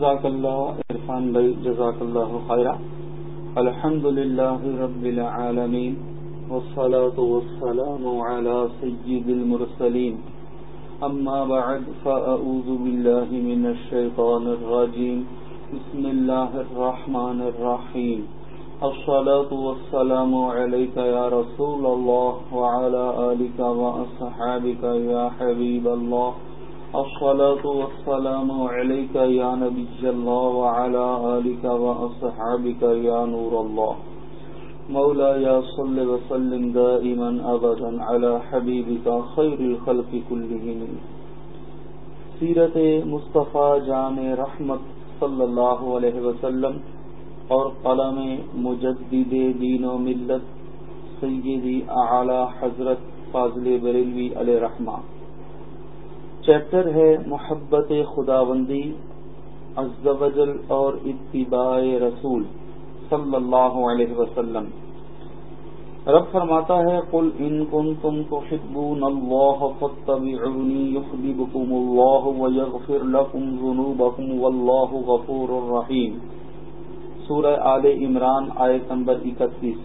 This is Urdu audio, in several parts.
جزاک اللہ عرفان بھائی، جزاک اللہ خیرہ۔ الحمد للہ رب العالمین، والصلاة والسلام على سید المرسلین۔ اما بعد فأعوذ باللہ من الشیطان الرجیم۔ بسم اللہ الرحمن الرحیم۔ الصلاة والسلام عليك يا رسول الله وعلى آلك وأصحابك يا حبيب الله الصلاة والسلام عليك يا نبي الله وعلى آلك وأصحابك يا نور الله. مولا يا صل وسلم دائما أبدا على حبيبك خير الخلق كلهم. سیرت مصطفیٰ جان رحمت صلی اللہ علیہ وسلم اور قلم مجدد دین و ملت سیدی اعلی حضرت فاضل بریلوی علیہ رحمہ چیپٹر ہے محبت خداوندی عز و جل اور اتباع رسول صلی اللہ علیہ وسلم۔ رب فرماتا ہے، قل ان کنتم تحبون اللہ فاتبعونی یحببکم اللہ ویغفر لکم ذنوبکم واللہ غفور الرحیم۔ سورہ آل عمران آیت نمبر اکتیس۔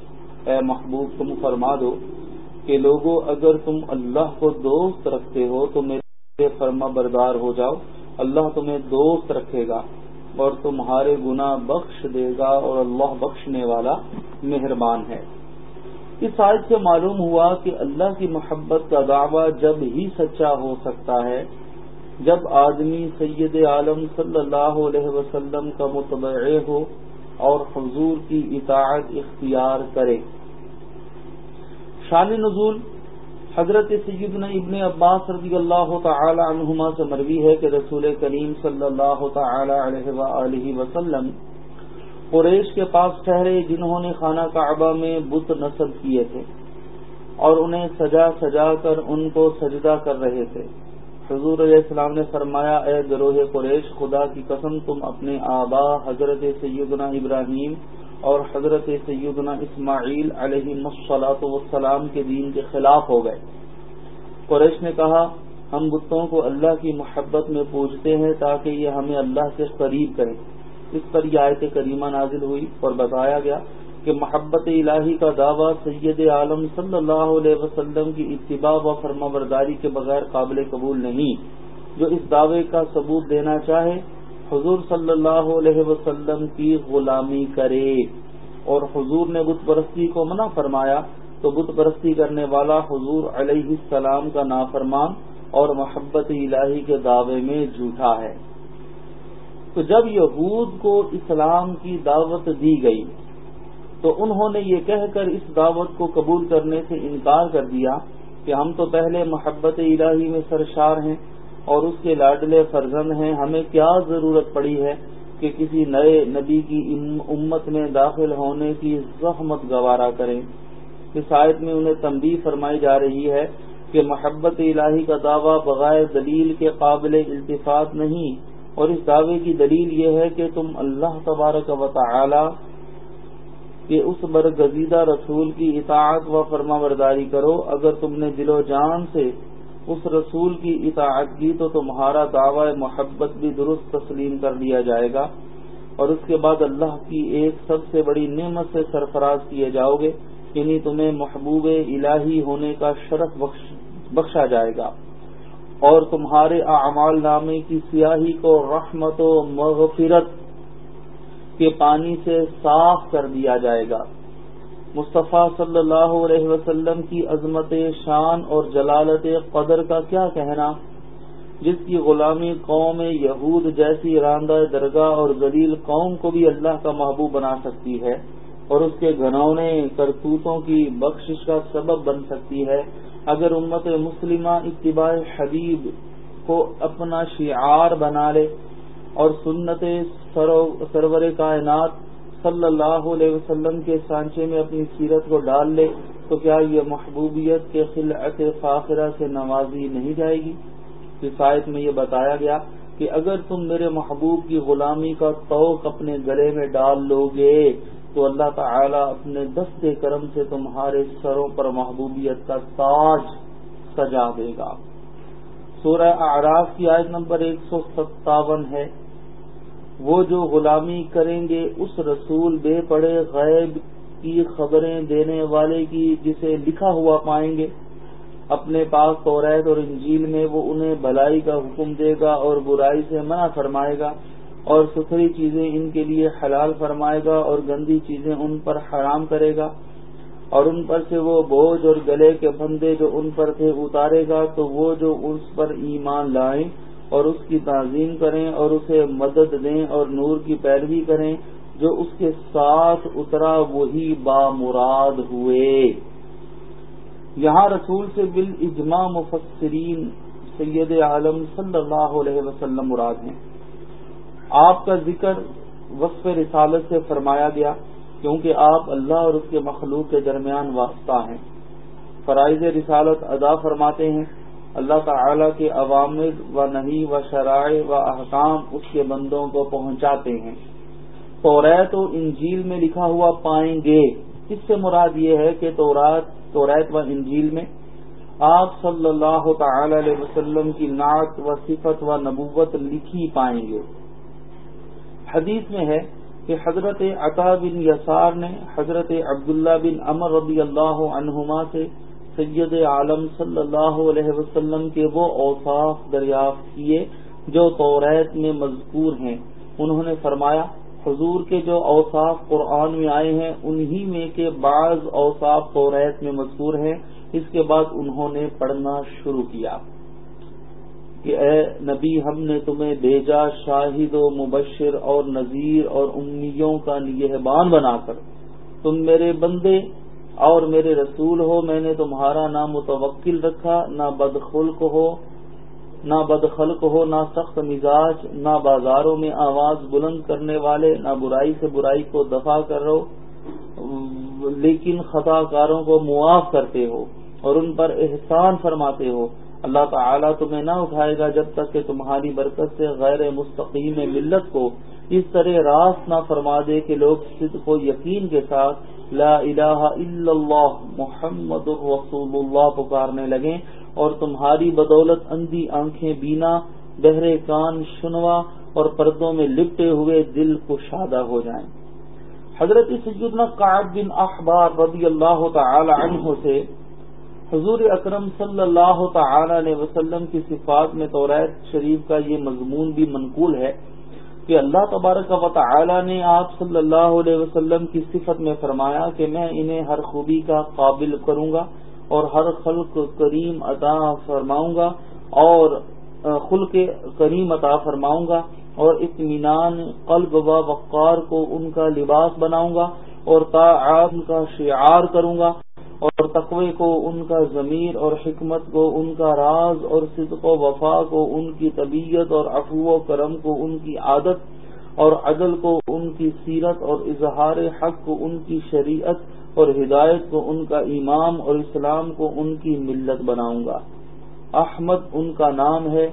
اے محبوب، تم فرما دو کہ لوگوں اگر تم اللہ کو دوست رکھتے ہو تو میرے فرما بردار ہو جاؤ۔ اللہ تمہیں دوست رکھے گا اور تمہارے گناہ بخش دے گا اور اللہ بخشنے والا مہربان ہے۔ اس آیت سے معلوم ہوا کہ اللہ کی محبت کا دعویٰ جب ہی سچا ہو سکتا ہے، جب آدمی سید عالم صلی اللہ علیہ وسلم کا متبع ہو اور حضور کی اطاعت اختیار کرے۔ شان نزول حضرت سیدنا ابن عباس رضی اللہ تعالی عنہما سے مروی ہے کہ رسول کریم صلی اللہ تعالی علیہ وآلہ وسلم قریش کے پاس ٹھہرے جنہوں نے خانہ کعبہ میں بت نصب کیے تھے اور انہیں سجا سجا کر ان کو سجدہ کر رہے تھے۔ حضور علیہ السلام نے فرمایا، اے گروہ قریش، خدا کی قسم، تم اپنے آبا حضرت سیدنا ابراہیم اور حضرت سیدنا اسماعیل علیہ مسلاط وسلام کے دین کے خلاف ہو گئے۔ قریش نے کہا، ہم بتوں کو اللہ کی محبت میں پوجتے ہیں تاکہ یہ ہمیں اللہ سے قریب کریں اس پر یہ آیت کریمہ نازل ہوئی اور بتایا گیا کہ محبت الہی کا دعویٰ سید عالم صلی اللہ علیہ وسلم کی اتباع و فرما برداری کے بغیر قابل قبول نہیں۔ جو اس دعوے کا ثبوت دینا چاہے حضور صلی اللہ علیہ وسلم کی غلامی کرے اور حضور نے بت پرستی کو منع فرمایا تو بت پرستی کرنے والا حضور علیہ السلام کا نافرمان اور محبت الہی کے دعوے میں جھوٹا ہے۔ تو جب یہود کو اسلام کی دعوت دی گئی تو انہوں نے یہ کہہ کر اس دعوت کو قبول کرنے سے انکار کر دیا کہ ہم تو پہلے محبت الہی میں سرشار ہیں اور اس کے لاڈلے فرزند ہیں۔ ہمیں کیا ضرورت پڑی ہے کہ کسی نئے نبی کی امت میں داخل ہونے کی زحمت گوارا کریں؟ اس آیت میں انہیں تنبیہ فرمائی جا رہی ہے کہ محبت الہی کا دعویٰ بغیر دلیل کے قابل التفاط نہیں۔ اور اس دعوے کی دلیل یہ ہے کہ تم اللہ تبارک و تعالی کہ اس برگزیدہ رسول کی اطاعت و فرما برداری کرو۔ اگر تم نے دل و جان سے اس رسول کی اطاعت کی تو تمہارا دعوی محبت بھی درست تسلیم کر دیا جائے گا اور اس کے بعد اللہ کی ایک سب سے بڑی نعمت سے سرفراز کیے جاؤ گے یعنی تمہیں محبوب الہی ہونے کا شرف بخشا جائے گا۔ اور تمہارے اعمال نامے کی سیاہی کو رحمت و مغفرت کے پانی سے صاف کر دیا جائے گا۔ مصطفیٰ صلی اللہ علیہ وسلم کی عظمت شان اور جلالت قدر کا کیا کہنا؟ جس کی غلامی قوم یہود جیسی راندہ درگاہ اور ذلیل قوم کو بھی اللہ کا محبوب بنا سکتی ہے اور اس کے گھنونے کرتوتوں کی بخشش کا سبب بن سکتی ہے۔ اگر امت مسلمہ اتباع حبیب کو اپنا شعار بنا لے اور سنت سرور کائنات صلی اللہ علیہ وسلم کے سانچے میں اپنی سیرت کو ڈال لے، تو کیا یہ محبوبیت کے خلعت فاخرہ سے نوازی نہیں جائے گی؟ آیت میں یہ بتایا گیا کہ اگر تم میرے محبوب کی غلامی کا توق اپنے گلے میں ڈال لو گے تو اللہ تعالی اپنے دست کرم سے تمہارے سروں پر محبوبیت کا تاج سجا دے گا۔ سورہ اعراف کی آیت نمبر ایک سو ستاون ہے۔ وہ جو غلامی کریں گے، اس رسول بے پڑے غیب کی خبریں دینے والے کی جسے لکھا ہوا پائیں گے۔ اپنے پاس توریت اور انجیل میں وہ انہیں بھلائی کا حکم دے گا اور برائی سے منع فرمائے گا اور ستھری چیزیں ان کے لیے حلال فرمائے گا اور گندی چیزیں ان پر حرام کرے گا۔ اور ان پر سے وہ بوجھ اور گلے کے بندے جو ان پر تھے اتارے گا، تو وہ جو اس پر ایمان لائیں اور اس کی تعظیم کریں اور اسے مدد دیں اور نور کی پیروی کریں، جو اس کے ساتھ اترا وہی با مراد ہوئے۔ یہاں رسول سے بال اجماع مفسرین سید عالم صلی اللہ علیہ وسلم مراد ہیں۔ آپ کا ذکر وصف رسالت سے فرمایا گیا، کیونکہ آپ اللہ اور اس کے مخلوق کے درمیان واسطہ ہیں۔ فرائض رسالت ادا فرماتے ہیں۔ اللہ تعالی کے عوامل و نہی و شرائع و احکام اس کے بندوں کو پہنچاتے ہیں۔ توریت و انجیل میں لکھا ہوا پائیں گے۔ اس سے مراد یہ ہے کہ تورات توریت و انجیل میں آپ صلی اللہ تعالی علیہ وسلم کی نعت و صفت و نبوت لکھی پائیں گے۔ حدیث میں ہے کہ حضرت عطا بن یسار نے حضرت عبداللہ بن امر رضی اللہ عنہما سے سید عالم صلی اللہ علیہ وسلم کے وہ اوصاف دریافت کیے جو توریت میں مذکور ہیں۔ انہوں نے فرمایا، حضور کے جو اوصاف قرآن میں آئے ہیں، انہی میں کے بعض اوصاف توریت میں مذکور ہیں۔ اس کے بعد انہوں نے پڑھنا شروع کیا کہ اے نبی، ہم نے تمہیں بھیجا شاہد و مبشر اور نذیر اور امیوں کا نگہبان بنا کر تم میرے بندے اور میرے رسول ہو، میں نے تمہارا نہ متوکل رکھا، نہ بدخلق ہو، نہ بدخلق ہو، نہ سخت مزاج، نہ بازاروں میں آواز بلند کرنے والے، نہ برائی سے برائی کو دفاع کر رہو، لیکن خطا کاروں کو معاف کرتے ہو اور ان پر احسان فرماتے ہو۔ اللہ تعالیٰ تمہیں نہ اٹھائے گا جب تک کہ تمہاری برکت سے غیر مستقیم ملت کو اس طرح راست نہ فرما دے کہ لوگ صدق و یقین کے ساتھ لا الہ الا اللہ محمد الرسول اللہ پکارنے لگیں اور تمہاری بدولت اندھی آنکھیں بینا، بہرے کان شنوا اور پردوں میں لپٹے ہوئے دل کو شادہ ہو جائیں۔ حضرت سیدنا قعب بن اخبار رضی اللہ تعالی عنہ سے حضور اکرم صلی اللہ تعالی علیہ وسلم کی صفات میں توریت شریف کا یہ مضمون بھی منقول ہے۔ کہ اللہ تبارک و تعالی نے آپ صلی اللہ علیہ وسلم کی صفت میں فرمایا کہ میں انہیں ہر خوبی کا قابل کروں گا اور ہر خلق کریم عطا فرماؤں گا اور خلق کریم عطا فرماؤں گا اور اطمینان قلب و وقار کو ان کا لباس بناؤں گا اور تا کا شعار کروں گا۔ اور تقوی کو، ان کا ضمیر اور حکمت کو، ان کا راز اور صدق و وفا کو، ان کی طبیعت اور افو و کرم کو، ان کی عادت اور عدل کو، ان کی سیرت اور اظہار حق کو، ان کی شریعت اور ہدایت کو، ان کا امام اور اسلام کو، ان کی ملت بناؤں گا۔ احمد ان کا نام ہے،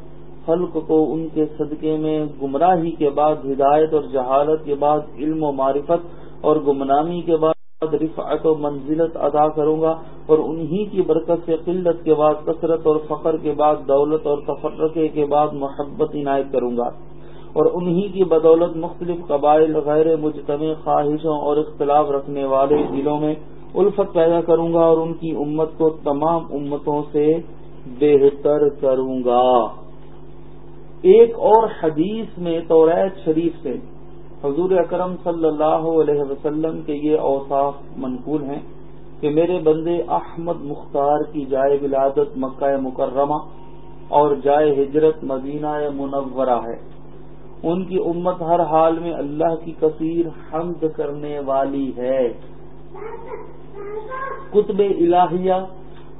خلق کو ان کے صدقے میں گمراہی کے بعد، ہدایت اور جہالت کے بعد، علم و معرفت اور گمنامی کے بعد رفعت و منزلت ادا کروں گا اور انہی کی برکت سے قلت کے بعد کثرت اور فخر کے بعد دولت اور تفرقے کے بعد محبت عنایت کروں گا اور انہی کی بدولت مختلف قبائل، غیر مجتمع، خواہشوں اور اختلاف رکھنے والے دلوں میں الفت پیدا کروں گا اور ان کی امت کو تمام امتوں سے بہتر کروں گا۔ ایک اور حدیث میں توریت شریف سے حضور اکرم صلی اللہ علیہ وسلم کے یہ اوصاف منقول ہیں کہ میرے بندے احمد مختار کی جائے ولادت مکہ مکرمہ اور جائے ہجرت مدینہ منورہ ہے۔ ان کی امت ہر حال میں اللہ کی کثیر حمد کرنے والی ہے۔ قطب الہیہ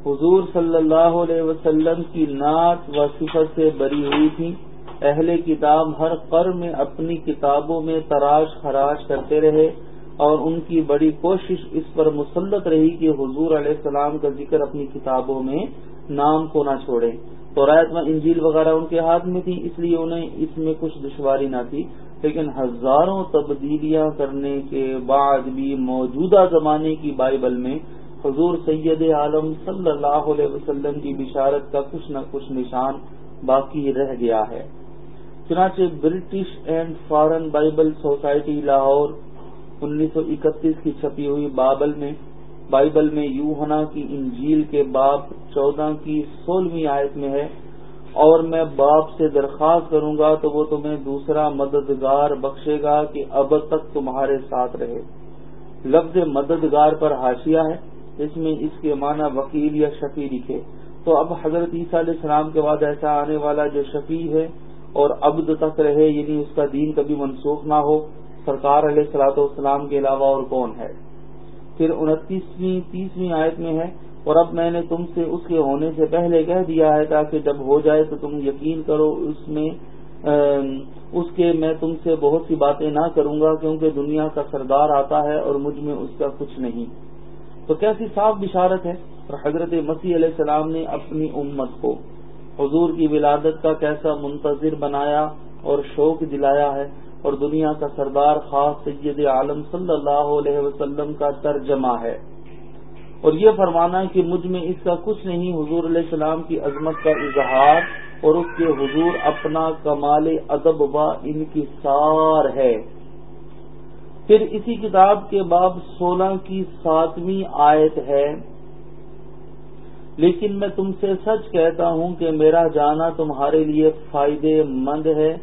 حضور صلی اللہ علیہ وسلم کی نعت و صفت سے بری ہوئی تھی۔ اہل کتاب ہر قر میں اپنی کتابوں میں تراش خراش کرتے رہے اور ان کی بڑی کوشش اس پر مسلط رہی کہ حضور علیہ السلام کا ذکر اپنی کتابوں میں نام کو نہ چھوڑے تو رایت میں انجیل وغیرہ ان کے ہاتھ میں تھی، اس لیے انہیں اس میں کچھ دشواری نہ تھی۔ لیکن ہزاروں تبدیلیاں کرنے کے بعد بھی موجودہ زمانے کی بائبل میں حضور سید عالم صلی اللہ علیہ وسلم کی بشارت کا کچھ نہ کچھ نشان باقی رہ گیا ہے۔ چنانچہ British and foreign Bible society Lahore انیس سو اکتیس کی چھپی ہوئی بابل میں بائبل میں یوہنا کی انجیل کے باپ چودہ کی سولہویں آیت میں ہے، اور میں باپ سے درخواست کروں گا تو وہ تمہیں دوسرا مددگار بخشے گا کہ اب تک تمہارے ساتھ رہے۔ لفظ مددگار پر حاشیہ ہے، اس میں اس کے معنی وکیل یا شفیع لکھے۔ تو اب حضرت عیسیٰ علیہ السلام کے بعد ایسا آنے والا جو شفیع ہے اور ابد تک رہے یعنی اس کا دین کبھی منسوخ نہ ہو، سرکار علیہ السلاۃ والسلام کے علاوہ اور کون ہے؟ پھر انتیسویں، تیسویں آیت میں ہے، اور اب میں نے تم سے اس کے ہونے سے پہلے کہہ دیا ہے تاکہ جب ہو جائے تو تم یقین کرو اس میں اس کے میں تم سے بہت سی باتیں نہ کروں گا کیونکہ دنیا کا سردار آتا ہے اور مجھ میں اس کا کچھ نہیں۔ تو کیسی صاف بشارت ہے، اور حضرت مسیح علیہ السلام نے اپنی امت کو حضور کی ولادت کا کیسا منتظر بنایا اور شوق دلایا ہے اور دنیا کا سردار خاص سید عالم صلی اللہ علیہ وسلم کا ترجمہ ہے۔ اور یہ فرمانا کہ مجھ میں اس کا کچھ نہیں، حضور علیہ السلام کی عظمت کا اظہار اور اس کے حضور اپنا کمال ادب و انکسار ہے۔ پھر اسی کتاب کے باب سولہ کی ساتویں آیت ہے۔ لیکن میں تم سے سچ کہتا ہوں کہ میرا جانا تمہارے لیے فائدے مند ہے،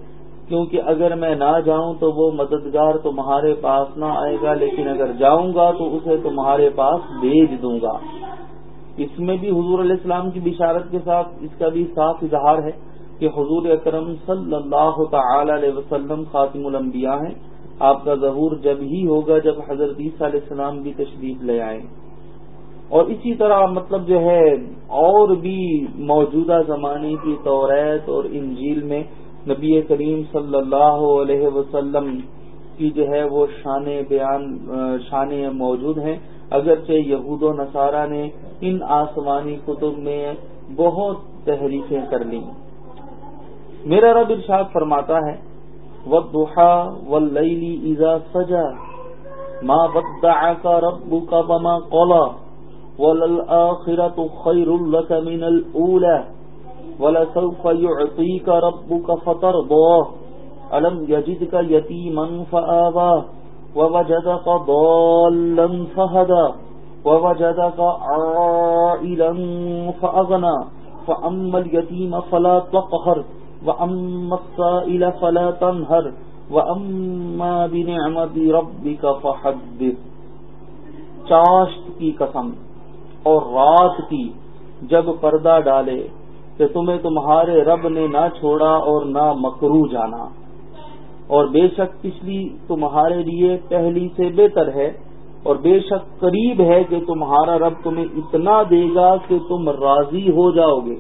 کیونکہ اگر میں نہ جاؤں تو وہ مددگار تمہارے پاس نہ آئے گا، لیکن اگر جاؤں گا تو اسے تمہارے پاس بھیج دوں گا۔ اس میں بھی حضور علیہ السلام کی بشارت کے ساتھ اس کا بھی صاف اظہار ہے کہ حضور اکرم صلی اللہ تعالی علیہ وسلم خاتم الانبیاء ہیں۔ آپ کا ظہور جب ہی ہوگا جب حضرت عیسیٰ علیہ السلام بھی تشریف لے آئیں۔ اور اسی طرح مطلب جو ہے اور بھی موجودہ زمانے کی توریت اور انجیل میں نبی کریم صلی اللہ علیہ وسلم کی جو ہے وہ شان بیان، شان موجود ہیں۔ اگرچہ یہود و نصارہ نے ان آسمانی کتب میں بہت تحریفیں کر لی میرا رب ارشاد فرماتا ہے وضحا واللیل اذا سجا ما بدعك ربك وما قلا وللآخرة خير لك من الأولى ولسوف يعطيك ربك فترضاه ألم يجدك يتيما فآباه ووجدك ضالا فهدى ووجدك عائلا فأغنى فأما اليتيم فلا تقهر وأما السائل فلا تنهر وأما بنعمة ربك فحدث چاشت کی قسم اور رات کی جب پردہ ڈالے کہ تمہیں تمہارے رب نے نہ چھوڑا اور نہ مکرو جانا۔ اور بے شک پچھلی تمہارے لیے پہلی سے بہتر ہے اور بے شک قریب ہے کہ تمہارا رب تمہیں اتنا دے گا کہ تم راضی ہو جاؤ گے۔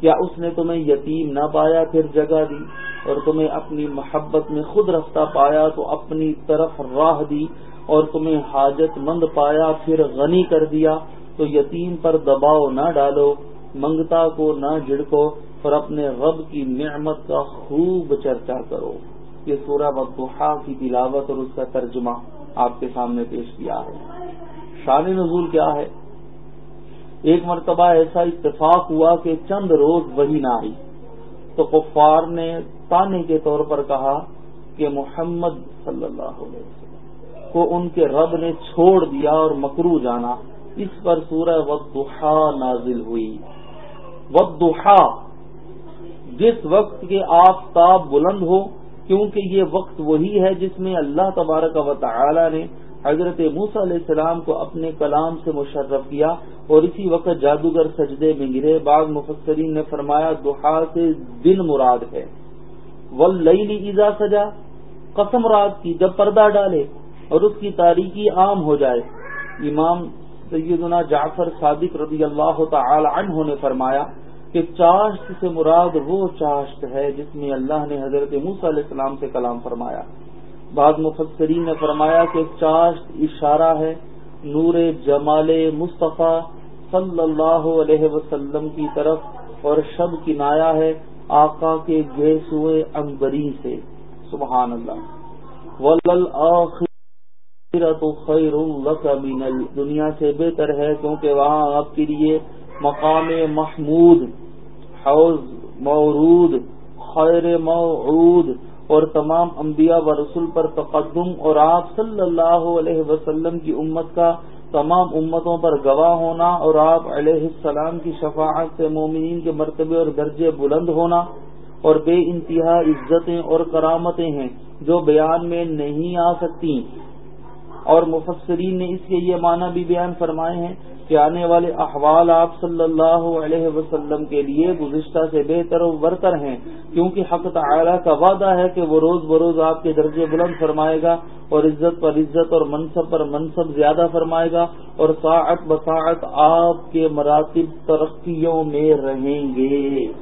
کیا اس نے تمہیں یتیم نہ پایا پھر جگہ دی؟ اور تمہیں اپنی محبت میں خود رفتہ پایا تو اپنی طرف راہ دی اور تمہیں حاجت مند پایا پھر غنی کر دیا۔ تو یتیم پر دباؤ نہ ڈالو، منگتا کو نہ جھڑکو اور اپنے رب کی نعمت کا خوب چرچا کرو۔ یہ سورہ بدوحا کی تلاوت اور اس کا ترجمہ آپ کے سامنے پیش کیا ہے۔ شان نزول کیا ہے؟ ایک مرتبہ ایسا اتفاق ہوا کہ چند روز وہی نہ آئی۔ تو کفار نے تانے کے طور پر کہا کہ محمد صلی اللہ علیہ وسلم کو ان کے رب نے چھوڑ دیا اور مکرو جانا۔ اس پر سورہ ودوحا نازل ہوئی۔ ودوحا جس وقت کے آفتاب بلند ہو کیونکہ یہ وقت وہی ہے جس میں اللہ تبارک و تعالی نے حضرت موسا علیہ السلام کو اپنے کلام سے مشرف کیا اور اسی وقت جادوگر سجدے میں گرے۔ بعض مفسرین نے فرمایا دوحا سے دن مراد ہے۔ ولئی ایزا سجا، قسم رات کی جب پردہ ڈالے اور اس کی تاریخی عام ہو جائے۔ امام سیدنا جعفر صادق رضی اللہ تعالی عنہ نے فرمایا کہ چاشت سے مراد وہ چاشت ہے جس میں اللہ نے حضرت موس علیہ السلام سے کلام فرمایا۔ بعض مفسرین نے فرمایا کہ چاشت اشارہ ہے نور جمال مصطفیٰ صلی اللہ علیہ وسلم کی طرف اور شب کی نایا ہے آقا کے گیسوئے امبری سے۔ سبحان اللہ۔ ولل خیر من دنیا سے بہتر ہے کیونکہ وہاں آپ کے لیے مقام محمود، حوض، مورود، خیر موعود اور تمام انبیاء و رسول پر تقدم اور آپ صلی اللہ علیہ وسلم کی امت کا تمام امتوں پر گواہ ہونا اور آپ علیہ السلام کی شفاعت سے مومنین کے مرتبے اور درجے بلند ہونا اور بے انتہا عزتیں اور کرامتیں ہیں جو بیان میں نہیں آ سکتی اور مفسرین نے اس کے یہ معنی بھی بیان فرمائے ہیں کہ آنے والے احوال آپ صلی اللہ علیہ وسلم کے لیے گزشتہ سے بہتر و برتر ہیں، کیونکہ حق تعالی کا وعدہ ہے کہ وہ روز بروز آپ کے درجے بلند فرمائے گا اور عزت پر عزت اور منصب پر منصب زیادہ فرمائے گا اور ساعت بساعت آپ کے مراتب ترقیوں میں رہیں گے۔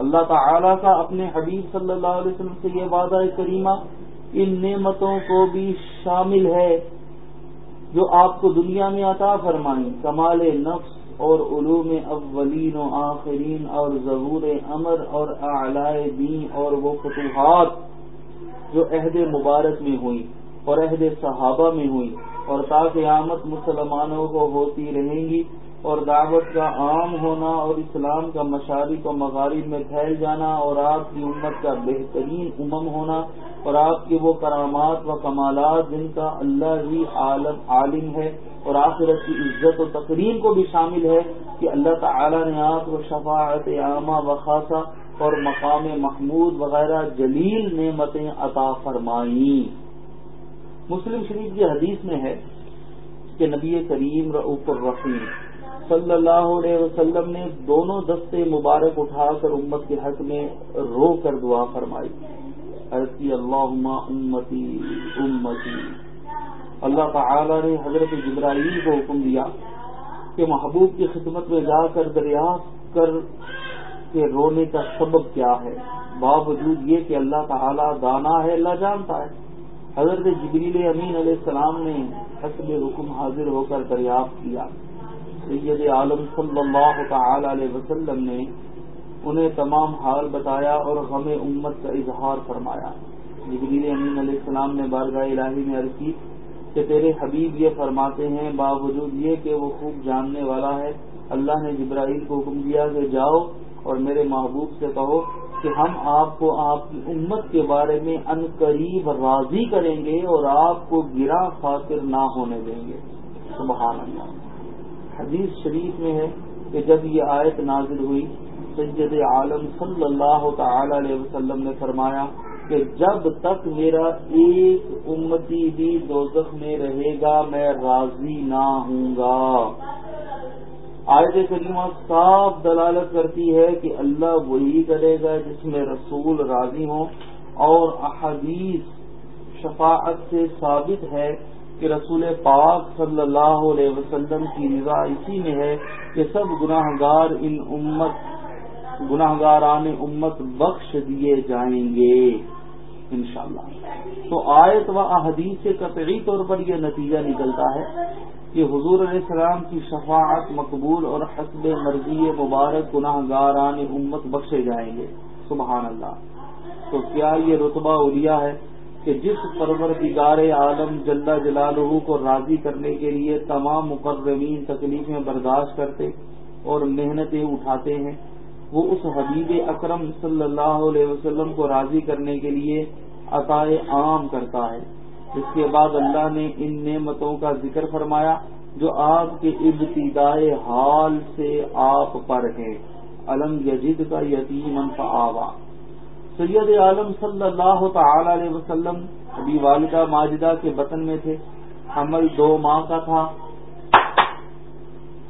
اللہ تعالیٰ کا اپنے حبیب صلی اللہ علیہ وسلم سے یہ وعدہ کریمہ، ان نعمتوں کو بھی شامل ہے جو آپ کو دنیا میں عطا فرمائیں۔ کمال نفس اور علوم اولین و آخرین اور ضبور امر اور اعلی دین اور وہ فتوحات جو عہد مبارک میں ہوئی اور عہد صحابہ میں ہوئی اور تاکہ آمد مسلمانوں کو ہوتی رہیں گی۔ اور دعوت کا عام ہونا اور اسلام کا مشارق و مغارب میں پھیل جانا اور آپ کی امت کا بہترین امم ہونا اور آپ کے وہ کرامات و کمالات جن کا اللہ ہی عالم عالم ہے اور آخرت کی عزت و تقریم کو بھی شامل ہے کہ اللہ تعالی نے آپ کو شفاعت عامہ و خاصہ اور مقام محمود وغیرہ جلیل نعمتیں عطا فرمائیں۔ مسلم شریف کی حدیث میں ہے کہ نبی کریم رعف الرحیم صلی اللہ علیہ وسلم نے دونوں دستے مبارک اٹھا کر امت کے حق میں رو کر دعا فرمائی۔ ایسی اللہ امتی امتی اللہ تعالی نے حضرت جبرائیل کو حکم دیا کہ محبوب کی خدمت میں جا کر دریافت کر کے رونے کا سبب کیا ہے۔ باوجود یہ کہ اللہ تعالی دانا ہے، اللہ جانتا ہے۔ حضرت جبریل امین علیہ السلام نے حسب حکم حاضر ہو کر دریافت کیا۔ سید عالم صلی اللہ تعالی علیہ وسلم نے انہیں تمام حال بتایا اور غم امت کا اظہار فرمایا۔ جبریل امین علیہ السلام نے بارگاہ الہی میں عرض کی کہ تیرے حبیب یہ فرماتے ہیں، باوجود یہ کہ وہ خوب جاننے والا ہے، اللہ نے جبرائیل کو حکم دیا کہ جاؤ اور میرے محبوب سے کہو کہ ہم آپ کو آپ کی امت کے بارے میں ان قریب راضی کریں گے اور آپ کو گرا خاطر نہ ہونے دیں گے۔ سبحان اللہ۔ حدیث شریف میں ہے کہ جب یہ آیت نازل ہوئی سید عالم صلی اللہ تعالی علیہ وسلم نے فرمایا کہ جب تک میرا ایک امتی بھی دوزخ میں رہے گا، میں راضی نہ ہوں گا۔ آیت کریمہ صاف دلالت کرتی ہے کہ اللہ وہی کرے گا جس میں رسول راضی ہوں اور احادیث شفاعت سے ثابت ہے کہ رسول پاک صلی اللہ علیہ وسلم کی رضا اسی میں ہے کہ سب گناہ گار ان امت گناہ گاران امت بخش دیے جائیں گے، انشاءاللہ۔ تو آیت و احادیث سے قطعی طور پر یہ نتیجہ نکلتا ہے کہ حضور علیہ السلام کی شفاعت مقبول اور حسب مرضی مبارک گناہ گاران امت بخشے جائیں گے، سبحان اللہ۔ تو کیا یہ رتبہ اولیا ہے؟ کہ جس پرور عالم جلد جلالہ کو راضی کرنے کے لیے تمام مقرمین تکلیفیں برداشت کرتے اور محنتیں اٹھاتے ہیں، وہ اس حبیب اکرم صلی اللہ علیہ وسلم کو راضی کرنے کے لیے عطائے عام کرتا ہے۔ اس کے بعد اللہ نے ان نعمتوں کا ذکر فرمایا جو آپ کے ابتدائے حال سے آپ پر ہے علم یجد کا یتیم آوا سید عالم صلی اللہ تعالی علیہ وسلم ابھی والدہ ماجدہ کے بطن میں تھے۔ حمل دو ماہ کا تھا۔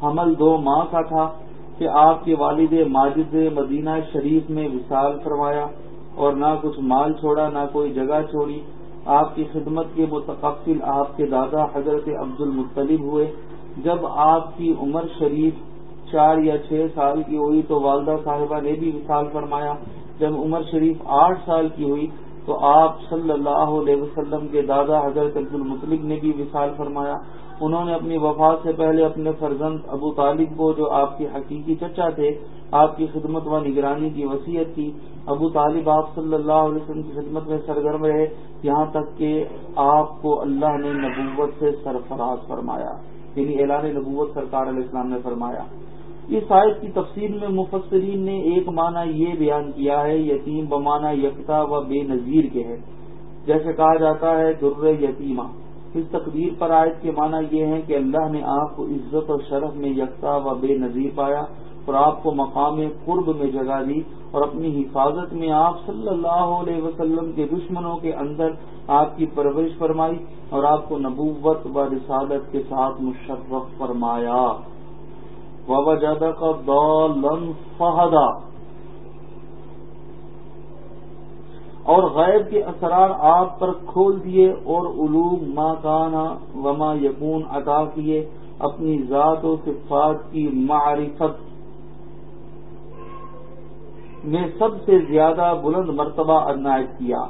حمل دو ماہ کا تھا کہ آپ کے والد ماجد مدینہ شریف میں وصال فرمایا اور نہ کچھ مال چھوڑا، نہ کوئی جگہ چھوڑی۔ آپ کی خدمت کے متقفل آپ کے دادا حضرت عبد المطلب ہوئے۔ جب آپ کی عمر شریف چار یا چھ سال کی ہوئی تو والدہ صاحبہ نے بھی وصال فرمایا۔ جب عمر شریف آٹھ سال کی ہوئی تو آپ صلی اللہ علیہ وسلم کے دادا حضرت عبد المطلب نے بھی وصال فرمایا۔ انہوں نے اپنی وفات سے پہلے اپنے فرزند ابو طالب کو، جو آپ کے حقیقی چچا تھے، آپ کی خدمت و نگرانی کی وصیت کی۔ ابو طالب آپ صلی اللہ علیہ وسلم کی خدمت میں سرگرم رہے۔ یہاں تک کہ آپ کو اللہ نے نبوت سے سرفراز فرمایا یعنی اعلان نبوت سرکار علیہ السلام نے فرمایا۔ اس آیت کی تفصیل میں مفسرین نے ایک معنی یہ بیان کیا ہے، یتیم بمانا یکتا و بے نظیر کے ہے۔ جیسے کہا جاتا ہے، در یتیمہ۔ اس تقدیر پر آیت کے معنی یہ ہے کہ اللہ نے آپ کو عزت اور شرف میں یکتا و بے نظیر پایا اور آپ کو مقام قرب میں جگہ دی اور اپنی حفاظت میں آپ صلی اللہ علیہ وسلم کے دشمنوں کے اندر آپ کی پرورش فرمائی اور آپ کو نبوت و رسالت کے ساتھ مشرف فرمایا۔ بابا جادہ کا دولن فہدا اور غیب کے اثرار آپ پر کھول دیے اور علوم ما کانا وما یقون عطا کیے اپنی ذات و صفات کی معرفت میں سب سے زیادہ بلند مرتبہ عنایت کیا۔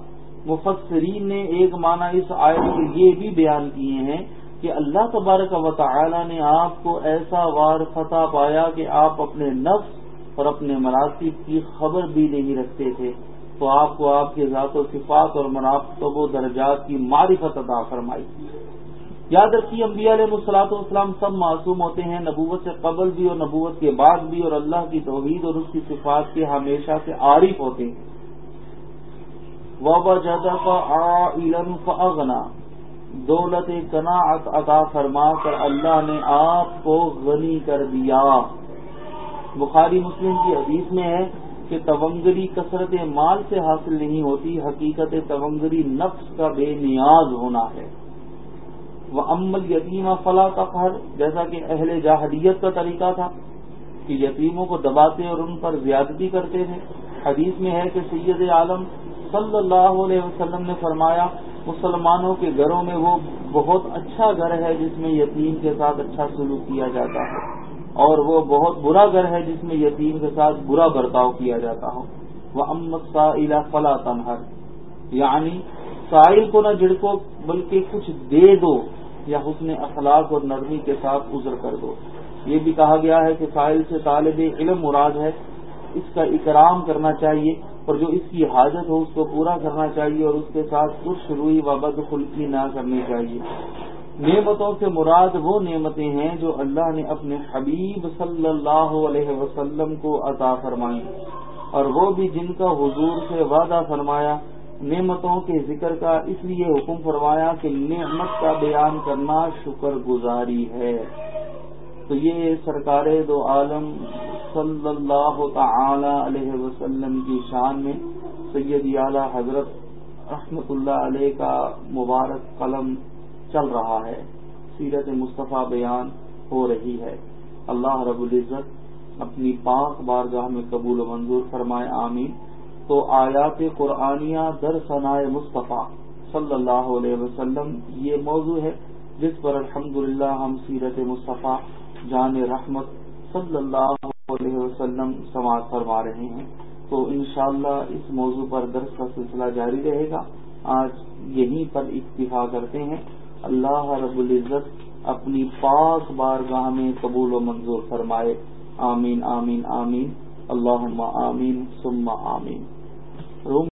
مفسرین نے ایک معنی اس آیت کے یہ بھی بیان کیے ہیں کہ اللہ تبارک و تعالی نے آپ کو ایسا وار فتح پایا کہ آپ اپنے نفس اور اپنے مراتب کی خبر بھی نہیں رکھتے تھے، تو آپ کو آپ کے ذات و صفات اور منافب و درجات کی معرفت عطا فرمائی۔ یاد رکھیے، انبیاء علیہ مسلاط والسلام سب معصوم ہوتے ہیں، نبوت سے قبل بھی اور نبوت کے بعد بھی، اور اللہ کی توحید اور اس کی صفات کے ہمیشہ سے عارف ہوتے ہیں۔ وبا جدہ کا علم دولت کناعت عطا فرما کر اللہ نے آپ کو غنی کر دیا۔ بخاری مسلم کی حدیث میں ہے کہ تونگری کثرت مال سے حاصل نہیں ہوتی، حقیقت تونگری نفس کا بے نیاز ہونا ہے۔ وہ امل یتیمہ فلاں کا جیسا کہ اہل جاہلیت کا طریقہ تھا کہ یتیموں کو دباتے اور ان پر زیادتی کرتے تھے۔ حدیث میں ہے کہ سید عالم صلی اللہ علیہ وسلم نے فرمایا مسلمانوں کے گھروں میں وہ بہت اچھا گھر ہے جس میں یتیم کے ساتھ اچھا سلوک کیا جاتا ہے اور وہ بہت برا گھر ہے جس میں یتیم کے ساتھ برا برتاؤ کیا جاتا ہو۔ وہ امت سا فلا تنہر یعنی سائل کو نہ جھڑکو بلکہ کچھ دے دو یا حسن اخلاق اور نرمی کے ساتھ ازر کر دو۔ یہ بھی کہا گیا ہے کہ سائل سے طالب علم مراد ہے۔ اس کا اکرام کرنا چاہیے۔ اور جو اس کی حاجت ہو اس کو پورا کرنا چاہیے اور اس کے ساتھ کچھ روئی و بد خلقی نہ کرنی چاہیے۔ نعمتوں سے مراد وہ نعمتیں ہیں جو اللہ نے اپنے حبیب صلی اللہ علیہ وسلم کو عطا فرمائی اور وہ بھی جن کا حضور سے وعدہ فرمایا، نعمتوں کے ذکر کا اس لیے حکم فرمایا کہ نعمت کا بیان کرنا شکر گزاری ہے۔ تو یہ سرکار دو عالم صلی اللہ تعالی علیہ وسلم کی شان میں سید اعلی حضرت رحمت اللہ علیہ کا مبارک قلم چل رہا ہے۔ سیرت مصطفیٰ بیان ہو رہی ہے۔ اللہ رب العزت اپنی پاک بارگاہ میں قبول و منظور فرمائے، آمین۔ تو آیات قرآنیہ در ثناء مصطفیٰ صلی اللہ علیہ وسلم یہ موضوع ہے، جس پر الحمد ہم سیرت مصطفیٰ جان رحمت صلی اللہ علیہ وسلم سماعت فرما رہے ہیں۔ تو انشاءاللہ اس موضوع پر درس کا سلسلہ جاری رہے گا۔ آج یہیں پر اکتفا کرتے ہیں۔ اللہ رب العزت اپنی پاک بارگاہ میں قبول و منظور فرمائے۔ آمین آمین آمین۔ اللہ آمین، ثم آمین۔ روم